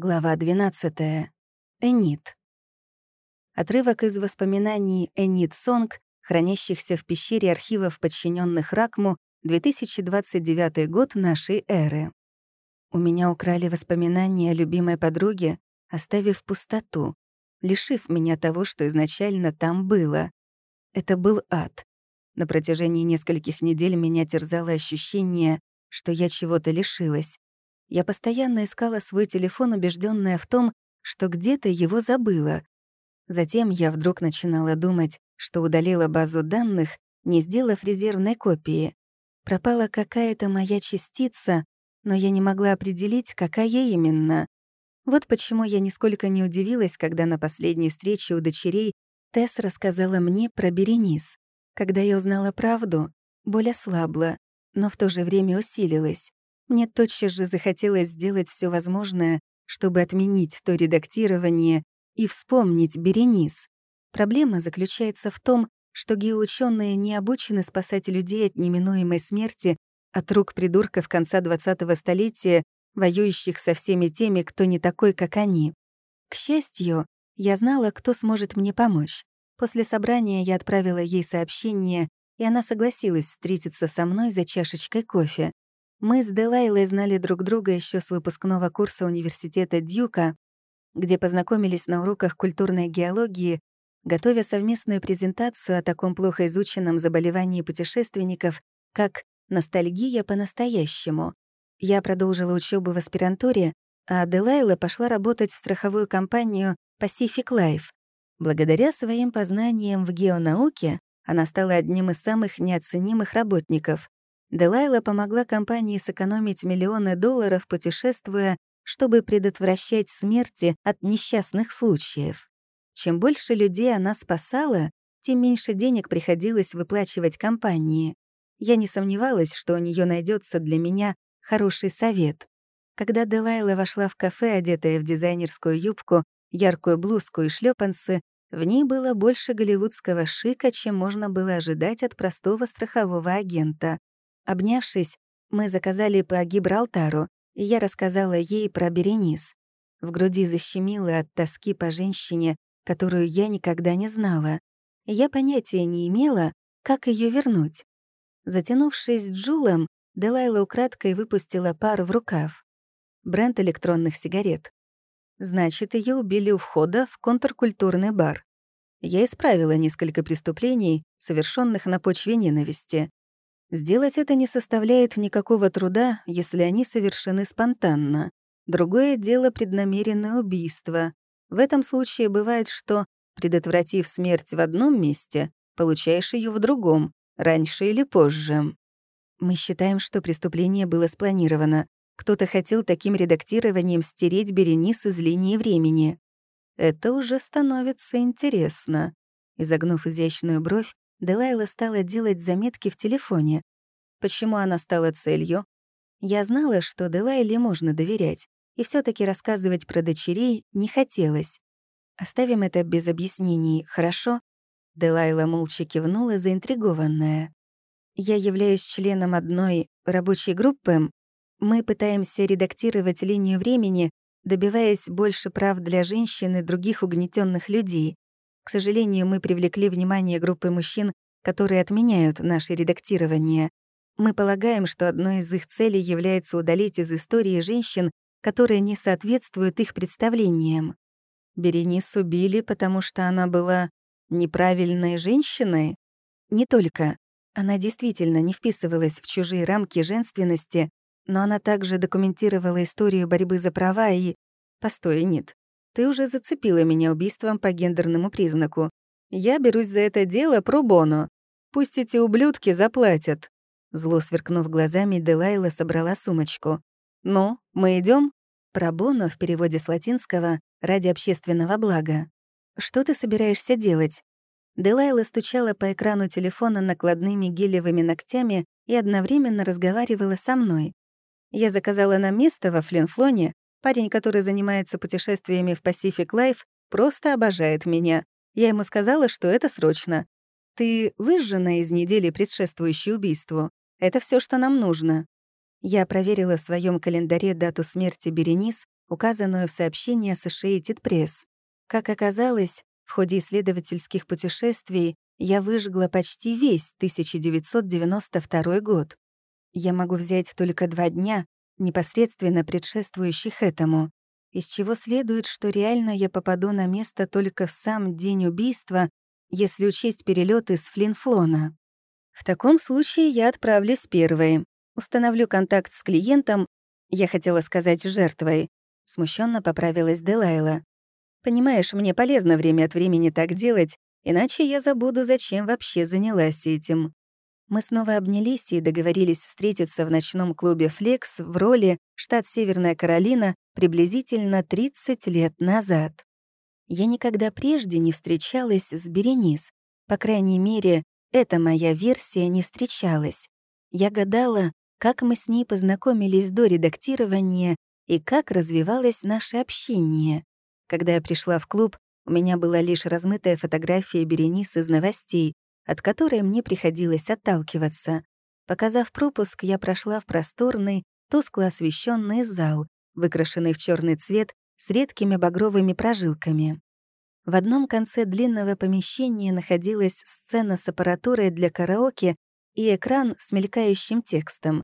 Глава 12. Энит. Отрывок из воспоминаний Энит Сонг, хранящихся в пещере архивов, подчиненных Ракму, 2029 год нашей эры. У меня украли воспоминания о любимой подруге, оставив пустоту, лишив меня того, что изначально там было. Это был ад. На протяжении нескольких недель меня терзало ощущение, что я чего-то лишилась. Я постоянно искала свой телефон, убежденная в том, что где-то его забыла. Затем я вдруг начинала думать, что удалила базу данных, не сделав резервной копии. Пропала какая-то моя частица, но я не могла определить, какая именно. Вот почему я нисколько не удивилась, когда на последней встрече у дочерей Тесс рассказала мне про Беренис. Когда я узнала правду, боль ослабла, но в то же время усилилась. Мне тотчас же захотелось сделать все возможное, чтобы отменить то редактирование и вспомнить Беренис. Проблема заключается в том, что геоученые не обучены спасать людей от неминуемой смерти от рук придурков конца 20-го столетия, воюющих со всеми теми, кто не такой, как они. К счастью, я знала, кто сможет мне помочь. После собрания я отправила ей сообщение, и она согласилась встретиться со мной за чашечкой кофе. Мы с Делайлой знали друг друга еще с выпускного курса университета Дьюка, где познакомились на уроках культурной геологии, готовя совместную презентацию о таком плохо изученном заболевании путешественников, как ностальгия по-настоящему. Я продолжила учебу в аспирантуре, а Делайла пошла работать в страховую компанию Pacific Life. Благодаря своим познаниям в геонауке она стала одним из самых неоценимых работников. Делайла помогла компании сэкономить миллионы долларов, путешествуя, чтобы предотвращать смерти от несчастных случаев. Чем больше людей она спасала, тем меньше денег приходилось выплачивать компании. Я не сомневалась, что у нее найдется для меня хороший совет. Когда Делайла вошла в кафе, одетая в дизайнерскую юбку, яркую блузку и шлепанцы, в ней было больше голливудского шика, чем можно было ожидать от простого страхового агента. Обнявшись, мы заказали по Гибралтару, и я рассказала ей про Беренис. В груди защемило от тоски по женщине, которую я никогда не знала. Я понятия не имела, как ее вернуть. Затянувшись Джулом, Делайла украдкой выпустила пар в рукав. Бренд электронных сигарет. Значит, ее убили у входа в контркультурный бар. Я исправила несколько преступлений, совершенных на почве ненависти. Сделать это не составляет никакого труда, если они совершены спонтанно. Другое дело — преднамеренное убийство. В этом случае бывает, что, предотвратив смерть в одном месте, получаешь ее в другом, раньше или позже. Мы считаем, что преступление было спланировано. Кто-то хотел таким редактированием стереть Беренис из линии времени. Это уже становится интересно. Изогнув изящную бровь, Делайла стала делать заметки в телефоне. Почему она стала целью? Я знала, что Делайле можно доверять, и все таки рассказывать про дочерей не хотелось. Оставим это без объяснений, хорошо? Делайла молча кивнула, заинтригованная. Я являюсь членом одной рабочей группы. Мы пытаемся редактировать линию времени, добиваясь больше прав для женщин и других угнетенных людей. К сожалению, мы привлекли внимание группы мужчин, которые отменяют наше редактирование. Мы полагаем, что одной из их целей является удалить из истории женщин, которые не соответствуют их представлениям. Беренис убили, потому что она была неправильной женщиной? Не только. Она действительно не вписывалась в чужие рамки женственности, но она также документировала историю борьбы за права и... Постой, нет. Ты уже зацепила меня убийством по гендерному признаку. Я берусь за это дело про боно. Пусть эти ублюдки заплатят». Зло сверкнув глазами, Делайла собрала сумочку. «Ну, мы идем? Пробоно в переводе с латинского «ради общественного блага». «Что ты собираешься делать?» Делайла стучала по экрану телефона накладными гелевыми ногтями и одновременно разговаривала со мной. Я заказала нам место во Флинфлоне, Парень, который занимается путешествиями в Pacific Life, просто обожает меня. Я ему сказала, что это срочно. Ты выжжена из недели, предшествующей убийству. Это все, что нам нужно. Я проверила в своем календаре дату смерти Беренис указанную в сообщении Associated Press. Как оказалось, в ходе исследовательских путешествий я выжгла почти весь 1992 год. Я могу взять только два дня, непосредственно предшествующих этому, из чего следует, что реально я попаду на место только в сам день убийства, если учесть перелет из Флинфлона. В таком случае я отправлюсь первой, установлю контакт с клиентом, я хотела сказать жертвой, смущенно поправилась Делайла. Понимаешь, мне полезно время от времени так делать, иначе я забуду, зачем вообще занялась этим. Мы снова обнялись и договорились встретиться в ночном клубе «Флекс» в роли штат Северная Каролина приблизительно 30 лет назад. Я никогда прежде не встречалась с Беренис. По крайней мере, эта моя версия не встречалась. Я гадала, как мы с ней познакомились до редактирования и как развивалось наше общение. Когда я пришла в клуб, у меня была лишь размытая фотография Беренис из новостей, от которой мне приходилось отталкиваться. Показав пропуск, я прошла в просторный, тускло освещенный зал, выкрашенный в черный цвет с редкими багровыми прожилками. В одном конце длинного помещения находилась сцена с аппаратурой для караоке и экран с мелькающим текстом.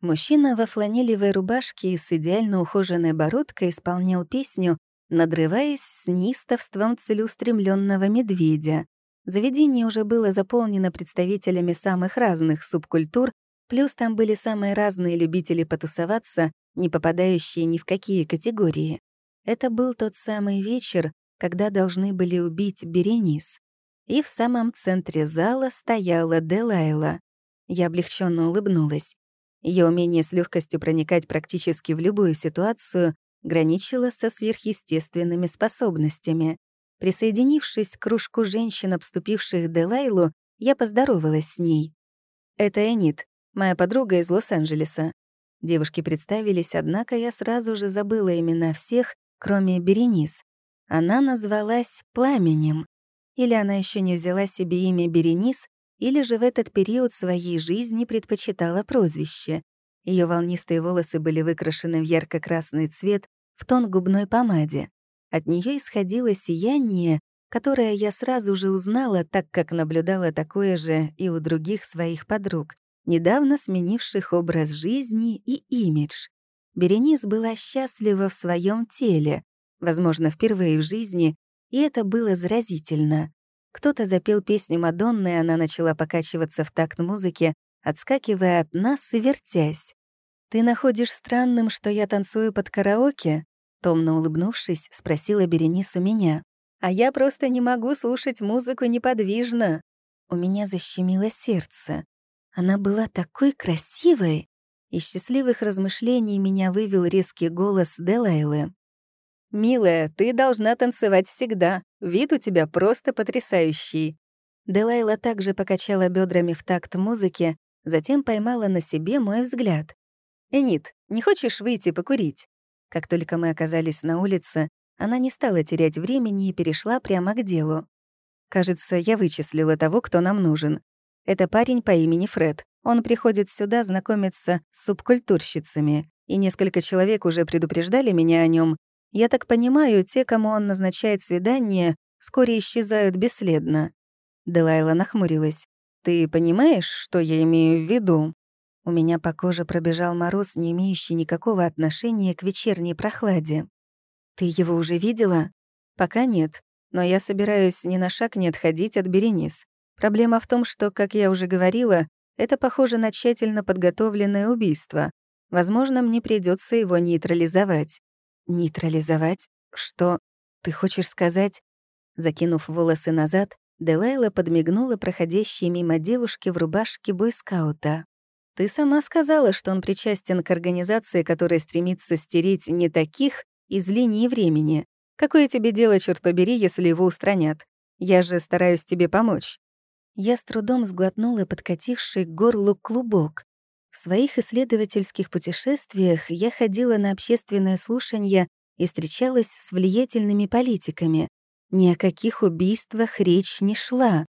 Мужчина во фланелевой рубашке и с идеально ухоженной бородкой исполнял песню, надрываясь с неистовством целеустремленного медведя. Заведение уже было заполнено представителями самых разных субкультур, плюс там были самые разные любители потусоваться, не попадающие ни в какие категории. Это был тот самый вечер, когда должны были убить Беренис. И в самом центре зала стояла Делайла. Я облегченно улыбнулась. Ее умение с легкостью проникать практически в любую ситуацию граничило со сверхъестественными способностями. Присоединившись к кружку женщин, обступивших Делайлу, я поздоровалась с ней. «Это Энит, моя подруга из Лос-Анджелеса». Девушки представились, однако я сразу же забыла имена всех, кроме Беренис. Она назвалась Пламенем. Или она еще не взяла себе имя Беренис, или же в этот период своей жизни предпочитала прозвище. Ее волнистые волосы были выкрашены в ярко-красный цвет в тон губной помаде. От нее исходило сияние, которое я сразу же узнала, так как наблюдала такое же и у других своих подруг, недавно сменивших образ жизни и имидж. Беренис была счастлива в своем теле, возможно, впервые в жизни, и это было заразительно. Кто-то запел песню Мадонны, и она начала покачиваться в такт музыки, отскакивая от нас и вертясь. «Ты находишь странным, что я танцую под караоке?» Томно улыбнувшись, спросила Беренис у меня. «А я просто не могу слушать музыку неподвижно». У меня защемило сердце. Она была такой красивой. Из счастливых размышлений меня вывел резкий голос Делайлы. «Милая, ты должна танцевать всегда. Вид у тебя просто потрясающий». Делайла также покачала бедрами в такт музыки, затем поймала на себе мой взгляд. «Энит, не хочешь выйти покурить?» Как только мы оказались на улице, она не стала терять времени и перешла прямо к делу. Кажется, я вычислила того, кто нам нужен. Это парень по имени Фред. Он приходит сюда знакомиться с субкультурщицами, и несколько человек уже предупреждали меня о нем. Я так понимаю, те, кому он назначает свидание, вскоре исчезают бесследно. Делайла нахмурилась. «Ты понимаешь, что я имею в виду?» У меня по коже пробежал мороз, не имеющий никакого отношения к вечерней прохладе. «Ты его уже видела?» «Пока нет, но я собираюсь ни на шаг не отходить от Беренис. Проблема в том, что, как я уже говорила, это похоже на тщательно подготовленное убийство. Возможно, мне придется его нейтрализовать». «Нейтрализовать? Что? Ты хочешь сказать?» Закинув волосы назад, Делайла подмигнула проходящей мимо девушки в рубашке бойскаута. Ты сама сказала, что он причастен к организации, которая стремится стереть не таких из линии времени. Какое тебе дело, черт побери, если его устранят? Я же стараюсь тебе помочь». Я с трудом сглотнула подкативший к горлу клубок. В своих исследовательских путешествиях я ходила на общественное слушание и встречалась с влиятельными политиками. Ни о каких убийствах речь не шла.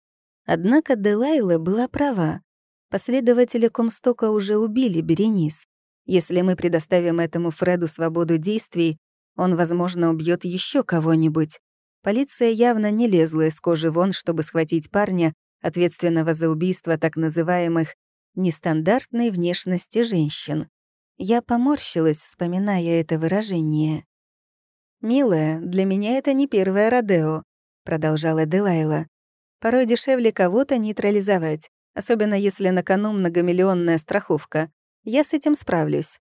Однако Делайла была права. Последователи Комстока уже убили Беренис. Если мы предоставим этому Фреду свободу действий, Он, возможно, убьет еще кого-нибудь. Полиция явно не лезла из кожи вон, чтобы схватить парня, ответственного за убийство так называемых нестандартной внешности женщин. Я поморщилась, вспоминая это выражение. «Милая, для меня это не первое Родео», — продолжала Делайла. «Порой дешевле кого-то нейтрализовать, особенно если на кону многомиллионная страховка. Я с этим справлюсь».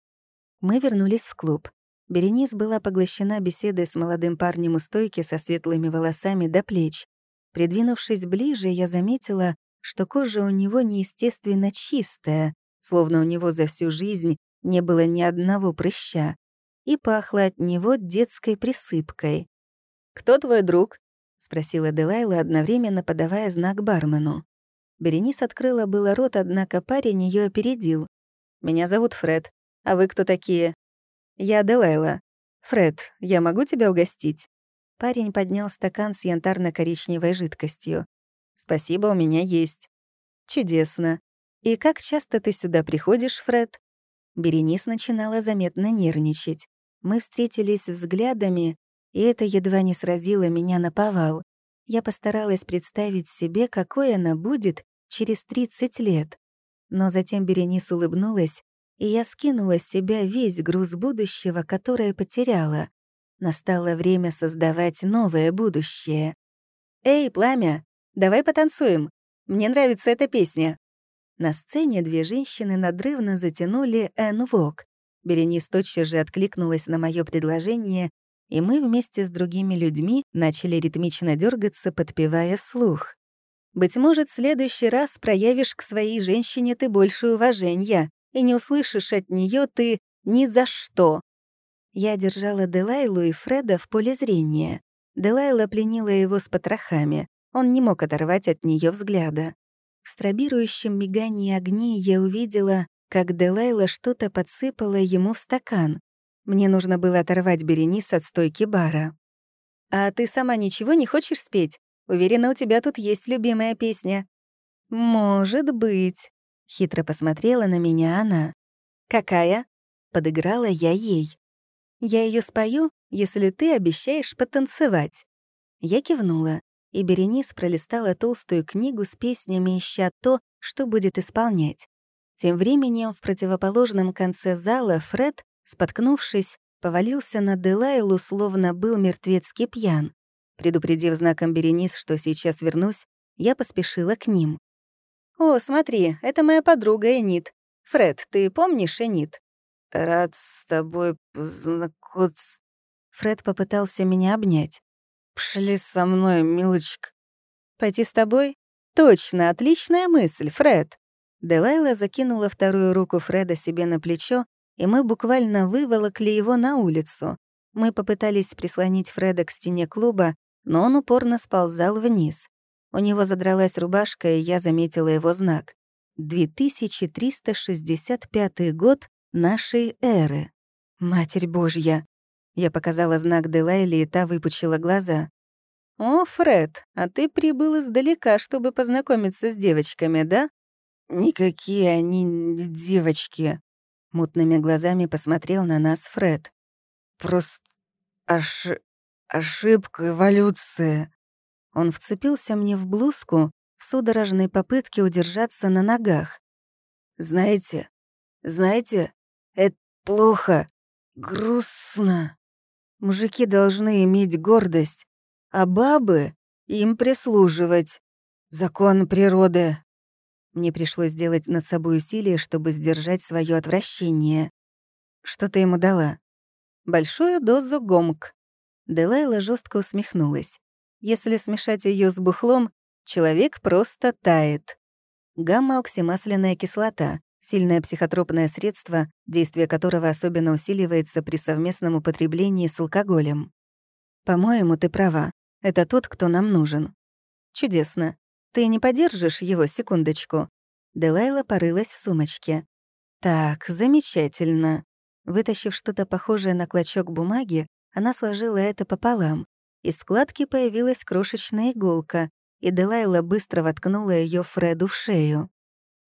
Мы вернулись в клуб. Беренис была поглощена беседой с молодым парнем у стойки со светлыми волосами до плеч. Придвинувшись ближе, я заметила, что кожа у него неестественно чистая, словно у него за всю жизнь не было ни одного прыща, и пахло от него детской присыпкой. «Кто твой друг?» — спросила Делайла, одновременно подавая знак бармену. Беренис открыла было рот, однако парень ее опередил. «Меня зовут Фред. А вы кто такие?» «Я Делайла. Фред, я могу тебя угостить?» Парень поднял стакан с янтарно-коричневой жидкостью. «Спасибо, у меня есть». «Чудесно. И как часто ты сюда приходишь, Фред?» Беренис начинала заметно нервничать. Мы встретились взглядами, и это едва не сразило меня на повал. Я постаралась представить себе, какой она будет через 30 лет. Но затем Беренис улыбнулась, и я скинула с себя весь груз будущего, которое потеряла. Настало время создавать новое будущее. «Эй, пламя, давай потанцуем. Мне нравится эта песня». На сцене две женщины надрывно затянули «Эн Вок». Беренис тотчас же откликнулась на мое предложение, и мы вместе с другими людьми начали ритмично дергаться, подпевая вслух. «Быть может, в следующий раз проявишь к своей женщине ты больше уважения, и не услышишь от нее ты ни за что». Я держала Делайлу и Фреда в поле зрения. Делайла пленила его с потрохами. Он не мог оторвать от нее взгляда. В стробирующем мигании огней я увидела, как Делайла что-то подсыпала ему в стакан. Мне нужно было оторвать Беренис от стойки бара. «А ты сама ничего не хочешь спеть? Уверена, у тебя тут есть любимая песня». «Может быть», — хитро посмотрела на меня она. «Какая?» — подыграла я ей. «Я ее спою, если ты обещаешь потанцевать». Я кивнула и Беренис пролистала толстую книгу с песнями, ища то, что будет исполнять. Тем временем в противоположном конце зала Фред, споткнувшись, повалился на Делайлу, словно был мертвецки пьян. Предупредив знаком Беренис, что сейчас вернусь, я поспешила к ним. «О, смотри, это моя подруга Энит. Фред, ты помнишь Энит?» «Рад с тобой познакомиться». Фред попытался меня обнять. Пошли со мной, милочка». «Пойти с тобой? Точно, отличная мысль, Фред». Делайла закинула вторую руку Фреда себе на плечо, и мы буквально выволокли его на улицу. Мы попытались прислонить Фреда к стене клуба, но он упорно сползал вниз. У него задралась рубашка, и я заметила его знак. 2365 год нашей эры. Матерь Божья! Я показала знак Делайли, и та выпучила глаза. «О, Фред, а ты прибыл издалека, чтобы познакомиться с девочками, да?» «Никакие они девочки», — мутными глазами посмотрел на нас Фред. «Просто ош... ошибка эволюции». Он вцепился мне в блузку в судорожной попытке удержаться на ногах. «Знаете, знаете, это плохо, грустно». Мужики должны иметь гордость, а бабы — им прислуживать. Закон природы. Мне пришлось сделать над собой усилие, чтобы сдержать свое отвращение. Что ты ему дала? Большую дозу гомк. Делайла жестко усмехнулась. Если смешать ее с бухлом, человек просто тает. Гамма-оксимасляная кислота сильное психотропное средство, действие которого особенно усиливается при совместном употреблении с алкоголем. По-моему, ты права. Это тот, кто нам нужен. Чудесно. Ты не подержишь его секундочку? Делайла порылась в сумочке. Так, замечательно. Вытащив что-то похожее на клочок бумаги, она сложила это пополам. Из складки появилась крошечная иголка, и Делайла быстро воткнула ее Фреду в шею.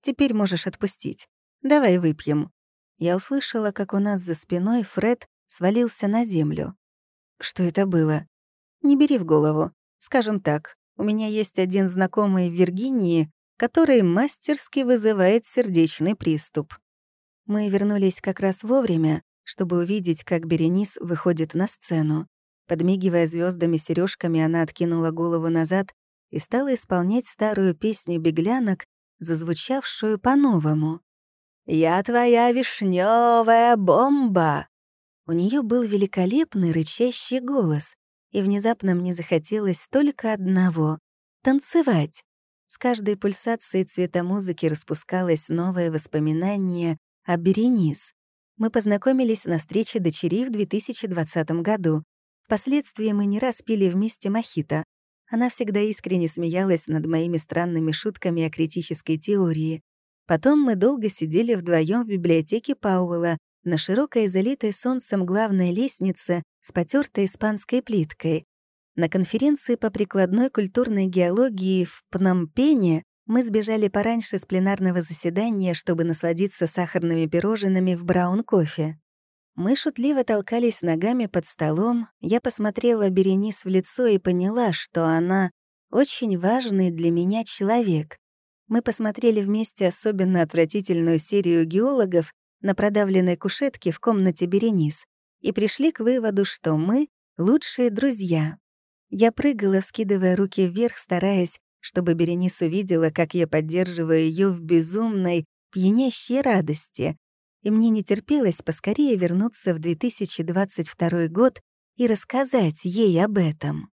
Теперь можешь отпустить. Давай выпьем». Я услышала, как у нас за спиной Фред свалился на землю. Что это было? Не бери в голову. Скажем так, у меня есть один знакомый в Виргинии, который мастерски вызывает сердечный приступ. Мы вернулись как раз вовремя, чтобы увидеть, как Беренис выходит на сцену. Подмигивая звездами сережками, она откинула голову назад и стала исполнять старую песню беглянок, зазвучавшую по-новому. «Я твоя вишневая бомба!» У нее был великолепный рычащий голос, и внезапно мне захотелось только одного — танцевать. С каждой пульсацией цвета музыки распускалось новое воспоминание о Беренис. Мы познакомились на встрече дочерей в 2020 году. Впоследствии мы не раз пили вместе мохито. Она всегда искренне смеялась над моими странными шутками о критической теории. Потом мы долго сидели вдвоем в библиотеке Пауэлла на широкой, залитой солнцем главной лестнице с потертой испанской плиткой. На конференции по прикладной культурной геологии в Пномпене мы сбежали пораньше с пленарного заседания, чтобы насладиться сахарными пирожными в браун-кофе. Мы шутливо толкались ногами под столом, я посмотрела Беренис в лицо и поняла, что она очень важный для меня человек. Мы посмотрели вместе особенно отвратительную серию геологов на продавленной кушетке в комнате Беренис и пришли к выводу, что мы — лучшие друзья. Я прыгала, вскидывая руки вверх, стараясь, чтобы Беренис увидела, как я поддерживаю ее в безумной, пьянящей радости. И мне не терпелось поскорее вернуться в 2022 год и рассказать ей об этом.